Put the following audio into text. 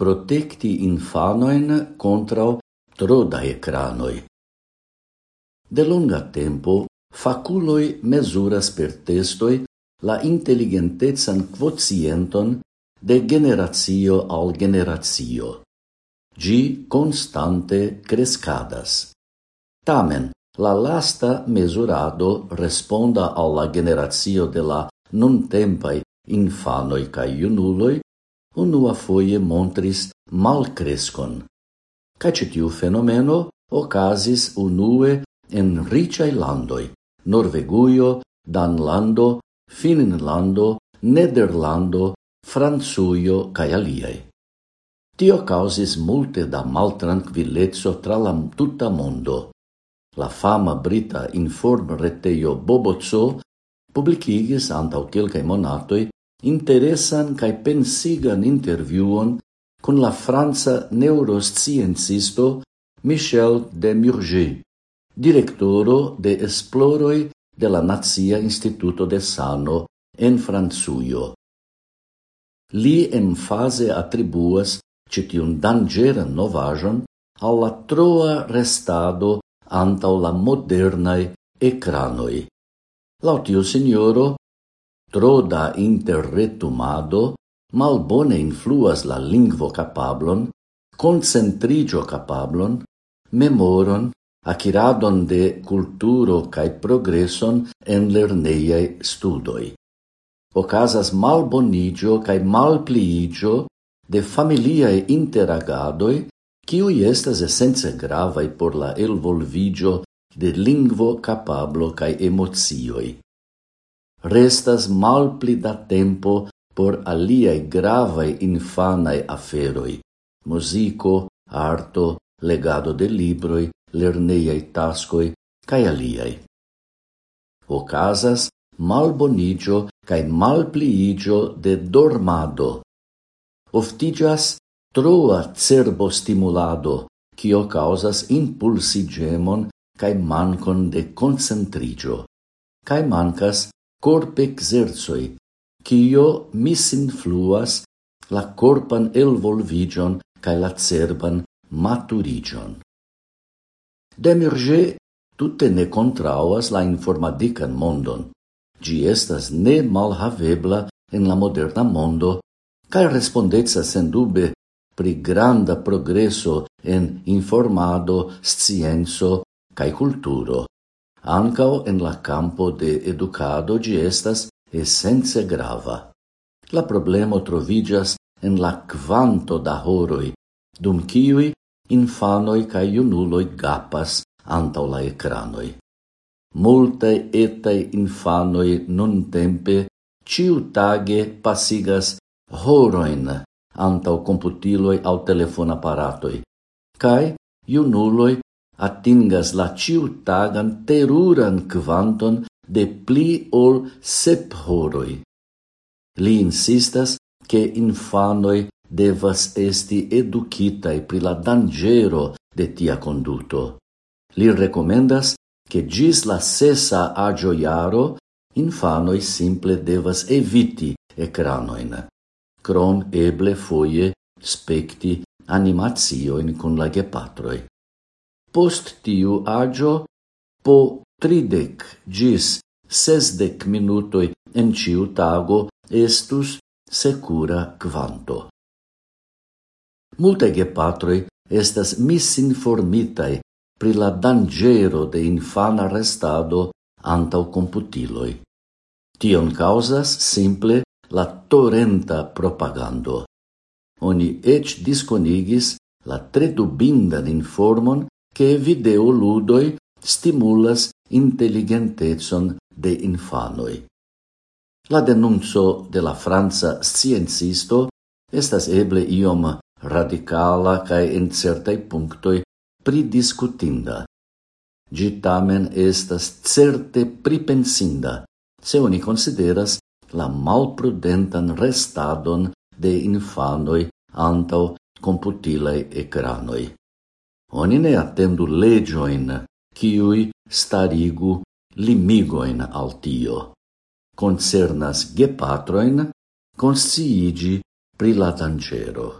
protekti infanoin contra tro da ecranoi. De longa tempo, faculoi mesuras per testoi la intelligentezan quotienton de generatio al generatio. Gi constante crescadas. Tamen, la lasta mesurado responda alla generatio de la non tempai infanoi ca iunuloi unuafoje montris mal crescon. ĉi tiu fenomeno ocasis unue en riĉaj landoi, Norveguio, Danlando, Finnlando, Nederlando, Franzuio cae aliei. Tio causis multe da maltranquillezzo tra la tutta mondo. La fama brita inform reteio Bobozzo publicigis antau quelcae monatoi interesan cae pensigan interviuon con la franca neurosciencisto Michel de Demurger, directoro de esploroi de la Nazia Instituto de Sano en Franzuio. Li emfase attribuas citiun dangeran novajon alla troa restado antau la modernae ecranoi. Lautio signoro Tro da interretumado malbone influas la lingvo capablon, concentrigio capablon, memoron, aciradon de culturo cae progresson en lerneiae studoi. Ocasas malbonigio cae malpliigio de familiae interagadoi, kiui estas essence gravae por la elvolvigio de lingvo capablo cae emozioi restas malpli da tempo por aliai gravae infanae aferoi, musico, arto, legado de libroi, lerneiai tascoi, cae aliai. Ocasas malbonigio cae malpliigio de dormado. Oftigas troa cerbo stimulado, cio causas impulsigemon cae mancon de concentrigio, cae mancas corp exerzoi, cio misinfluas la corpan elvolvigion cae la cerban maturigion. Demirge tutte ne contrauas la informadican mondon. Gi estas ne malhavebla en la moderna mondo, cae respondezza sendube pri granda progresso en informado, scienzo cae culturo. Ancao en la campo de educado gi estas essence grava. La problemo trovigas en la quanto da horoi, dum kiui infanoi ca iunuloi gapas antau la ecranoi. Multae etae infanoi nun tempe ciu tage pasigas horoin antau computiloi au telefonaparatoi, cae iunuloi atingas la ciutagan teruran quanton de pli ol sep horoi. Li insistas che infanoi devas esti educitai pri la dangero de tia conduto. Li recomendas che gis la sesa agio iaro infanoi simple devas eviti ecranoin. Crom eble foie specti animazioin con la gepatroi. Post tiu agio, po tridec gis sesdec minutoi en ciu tago estus secura quanto. Multe gepatroi estas misinformitai pri la dangero de infana restado antau computiloi. Tion causas simple la torrenta propagando. Oni ec disconigis la tredubindan informon che videoludoi stimulas intelligentezon de infanoi. La denuncio de la Franza sciencisto estas eble iom radicala cae in certai punctoi pridiscutinda. Gi tamen estas certe pripensinda, se oni consideras la malprudentan restadon de infanoi antau computilei ecranoi. Oni ne attendu legioin, ciui starigu limigoin al tio. Concernas gepatroin, consciigi pri la dangero.